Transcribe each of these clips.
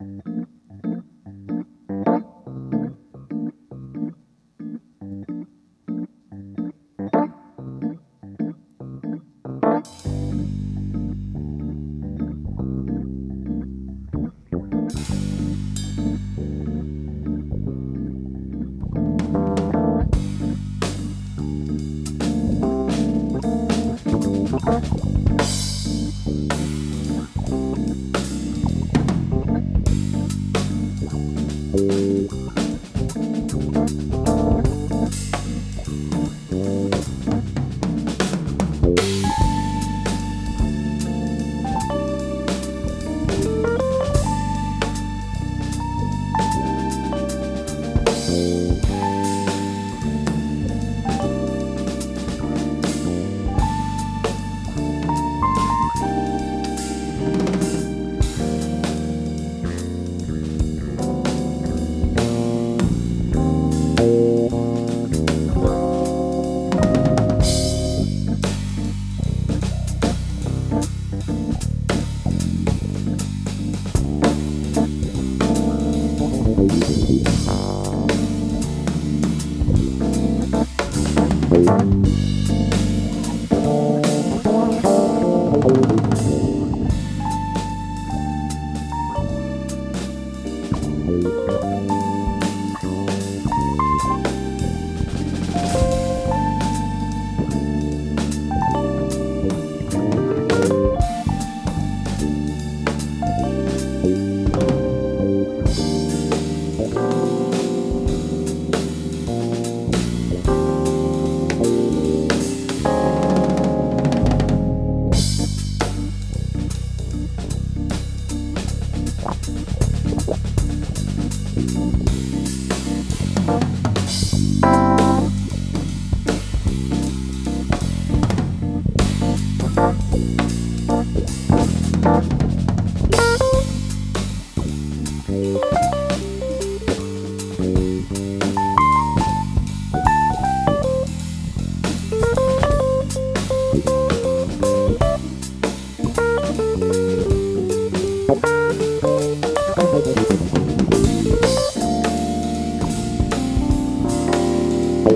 Thank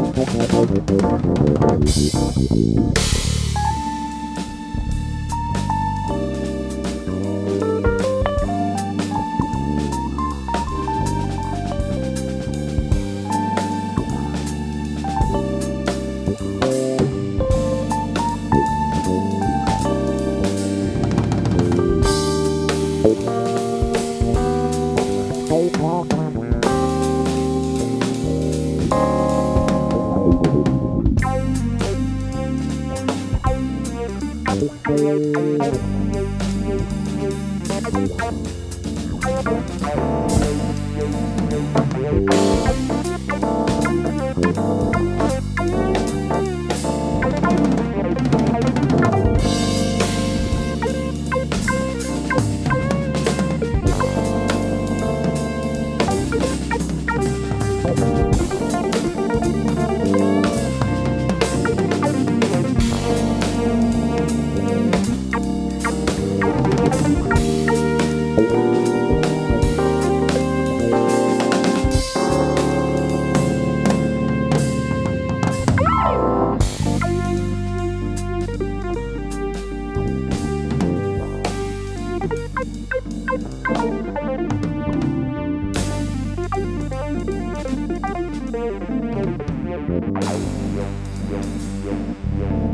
Thank you. Thank you. Musik